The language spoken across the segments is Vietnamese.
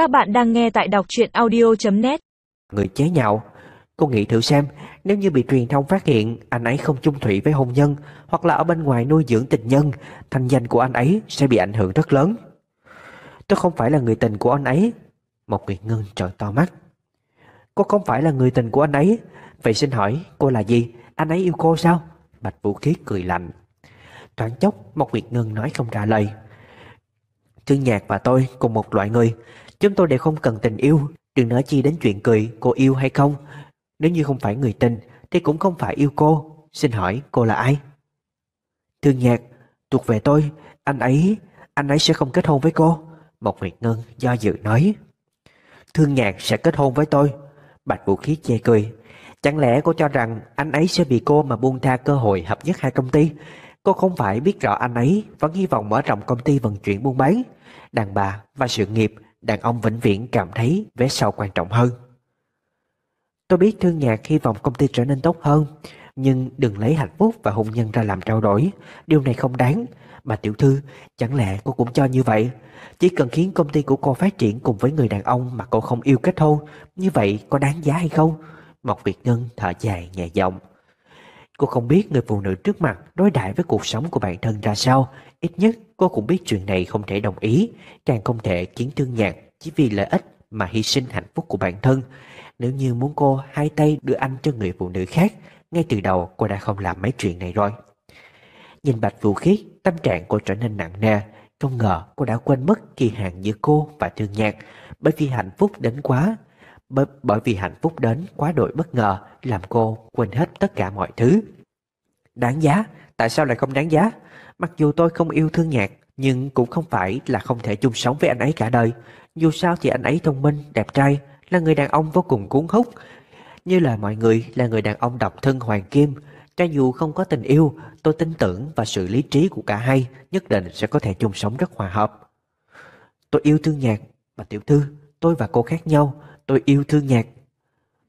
Các bạn đang nghe tại đọc truyện audio.net Người chế nhạo. Cô nghĩ thử xem, Nếu như bị truyền thông phát hiện, Anh ấy không chung thủy với hôn nhân, Hoặc là ở bên ngoài nuôi dưỡng tình nhân, Thanh danh của anh ấy sẽ bị ảnh hưởng rất lớn. Tôi không phải là người tình của anh ấy. Một Nguyệt Ngân trợn to mắt. Cô không phải là người tình của anh ấy. Vậy xin hỏi, cô là gì? Anh ấy yêu cô sao? Bạch Vũ kiết cười lạnh. Thoáng chốc, Một Nguyệt Ngân nói không trả lời. Trương Nhạc và tôi cùng một loại người. Chúng tôi đều không cần tình yêu. Đừng nói chi đến chuyện cười, cô yêu hay không. Nếu như không phải người tình, Thì cũng không phải yêu cô. Xin hỏi, cô là ai? Thương Nhạc, Thuộc về tôi. Anh ấy Anh ấy sẽ không kết hôn với cô. Một Nguyệt Ngân do dự nói. Thương Nhạc sẽ kết hôn với tôi. Bạch Vũ Khí chê cười. Chẳng lẽ cô cho rằng anh ấy sẽ bị cô mà buông tha cơ hội hợp nhất hai công ty? Cô không phải biết rõ anh ấy vẫn hy vọng mở rộng công ty vận chuyển buôn bán. Đàn bà và sự nghiệp Đàn ông vĩnh viễn cảm thấy vé sau quan trọng hơn. Tôi biết thương nhạc hy vọng công ty trở nên tốt hơn, Nhưng đừng lấy hạnh phúc và hôn nhân ra làm trao đổi. Điều này không đáng. Bà tiểu thư, Chẳng lẽ cô cũng cho như vậy? Chỉ cần khiến công ty của cô phát triển cùng với người đàn ông Mà cô không yêu kết hôn, Như vậy có đáng giá hay không? Mộc Việt Ngân thở dài nhẹ giọng. Cô không biết người phụ nữ trước mặt đối đãi với cuộc sống của bản thân ra sao. Ít nhất, cô cũng biết chuyện này không thể đồng ý. Càng không thể khiến thương nhạc chỉ vì lợi ích mà hy sinh hạnh phúc của bản thân. Nếu như muốn cô hai tay đưa anh cho người phụ nữ khác, Ngay từ đầu cô đã không làm mấy chuyện này rồi. Nhìn Bạch Vũ Khiết, Tâm trạng cô trở nên nặng nề. Không ngờ cô đã quên mất kỳ hạn giữa cô và thương nhạc, Bởi vì hạnh phúc đến quá bởi, bởi vì hạnh phúc đến quá đội bất ngờ Làm cô quên hết tất cả mọi thứ. Đáng giá Tại sao lại không đáng giá? Mặc dù tôi không yêu thương nhạc Nhưng cũng không phải là không thể chung sống với anh ấy cả đời. Dù sao thì anh ấy thông minh, đẹp trai Là người đàn ông vô cùng cuốn hút. Như là mọi người là người đàn ông độc thân hoàng kim. Cho dù không có tình yêu Tôi tin tưởng và sự lý trí của cả hai Nhất định sẽ có thể chung sống rất hòa hợp. Tôi yêu thương nhạc Và tiểu thư Tôi và cô khác nhau. Tôi yêu thương nhạc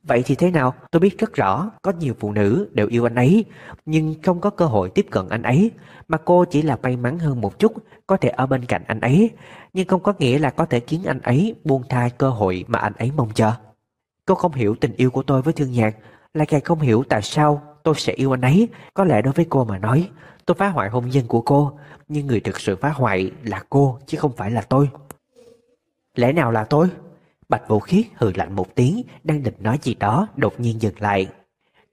Vậy thì thế nào? Tôi biết rất rõ, có nhiều phụ nữ đều yêu anh ấy, nhưng không có cơ hội tiếp cận anh ấy mà cô chỉ là may mắn hơn một chút, có thể ở bên cạnh anh ấy nhưng không có nghĩa là có thể khiến anh ấy buông tha cơ hội mà anh ấy mong chờ. Cô không hiểu tình yêu của tôi với thương nhạc, lại càng không hiểu tại sao tôi sẽ yêu anh ấy có lẽ đối với cô mà nói, tôi phá hoại hôn nhân của cô, nhưng người thực sự phá hoại là cô, chứ không phải là tôi. Lẽ nào là tôi? Bạch Vũ Khiết hừ lạnh một tiếng, đang định nói gì đó, đột nhiên dừng lại.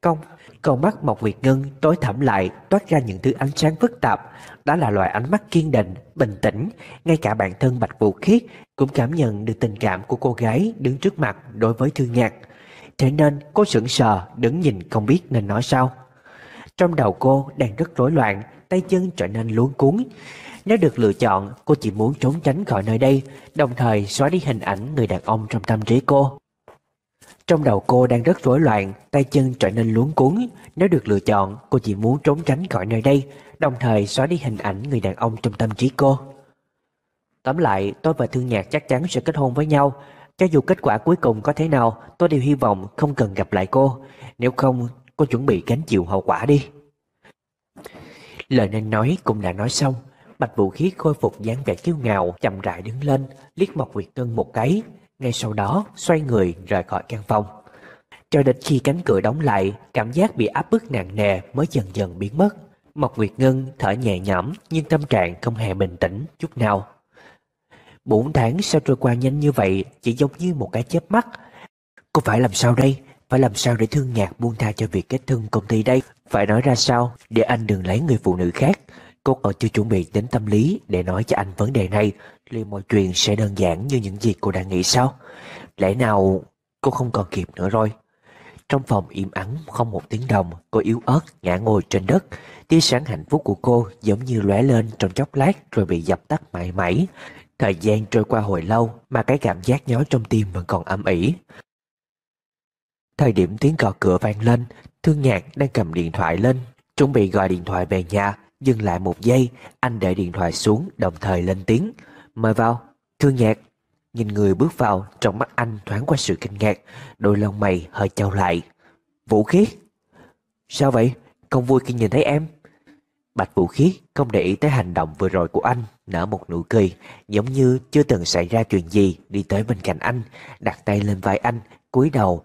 Công, con mắt Mộc Việt Ngân tối thẳm lại, toát ra những thứ ánh sáng phức tạp. Đó là loại ánh mắt kiên định, bình tĩnh. Ngay cả bản thân Bạch Vũ Khiết cũng cảm nhận được tình cảm của cô gái đứng trước mặt đối với Thư Nhạc. Thế nên cô sững sờ, đứng nhìn không biết nên nói sao. Trong đầu cô đang rất rối loạn, tay chân trở nên luống cuốn. Nếu được lựa chọn, cô chỉ muốn trốn tránh khỏi nơi đây, đồng thời xóa đi hình ảnh người đàn ông trong tâm trí cô. Trong đầu cô đang rất rối loạn, tay chân trở nên luống cuốn. Nếu được lựa chọn, cô chỉ muốn trốn tránh khỏi nơi đây, đồng thời xóa đi hình ảnh người đàn ông trong tâm trí cô. Tóm lại, tôi và Thương Nhạc chắc chắn sẽ kết hôn với nhau. Cho dù kết quả cuối cùng có thế nào, tôi đều hy vọng không cần gặp lại cô. Nếu không, cô chuẩn bị gánh chịu hậu quả đi. Lời nên nói cũng đã nói xong, Bạch Vũ khí khôi phục dáng vẻ kiêu ngạo, chậm rãi đứng lên, liếc Mộc Việt Ngân một cái, ngay sau đó xoay người rời khỏi căn phòng. Cho đến khi cánh cửa đóng lại, cảm giác bị áp bức nặng nề mới dần dần biến mất. Mộc Việt Ngân thở nhẹ nhõm nhưng tâm trạng không hề bình tĩnh chút nào. Bốn tháng sao trôi qua nhanh như vậy chỉ giống như một cái chớp mắt. Cô phải làm sao đây? Phải làm sao để thương nhạc buông tha cho việc kết thân công ty đây? Phải nói ra sao để anh đừng lấy người phụ nữ khác? Cô còn chưa chuẩn bị đến tâm lý để nói cho anh vấn đề này, Liệu mọi chuyện sẽ đơn giản như những gì cô đã nghĩ sao? Lẽ nào cô không còn kịp nữa rồi? Trong phòng im ắng không một tiếng đồng cô yếu ớt ngã ngồi trên đất. Tia sáng hạnh phúc của cô giống như lóe lên trong chốc lát rồi bị dập tắt mãi mãi. Thời gian trôi qua hồi lâu mà cái cảm giác nhói trong tim vẫn còn âm ỉ. Thời điểm tiếng gõ cửa vang lên, Thương Nhạc đang cầm điện thoại lên, chuẩn bị gọi điện thoại về nhà Dừng lại một giây, anh để điện thoại xuống đồng thời lên tiếng. Mời vào, thương nhạc. Nhìn người bước vào, trong mắt anh thoáng qua sự kinh ngạc, đôi lông mày hơi trao lại. Vũ Khiết. Sao vậy? Không vui khi nhìn thấy em. Bạch Vũ Khiết không để ý tới hành động vừa rồi của anh, nở một nụ cười, giống như chưa từng xảy ra chuyện gì, đi tới bên cạnh anh, đặt tay lên vai anh, cúi đầu.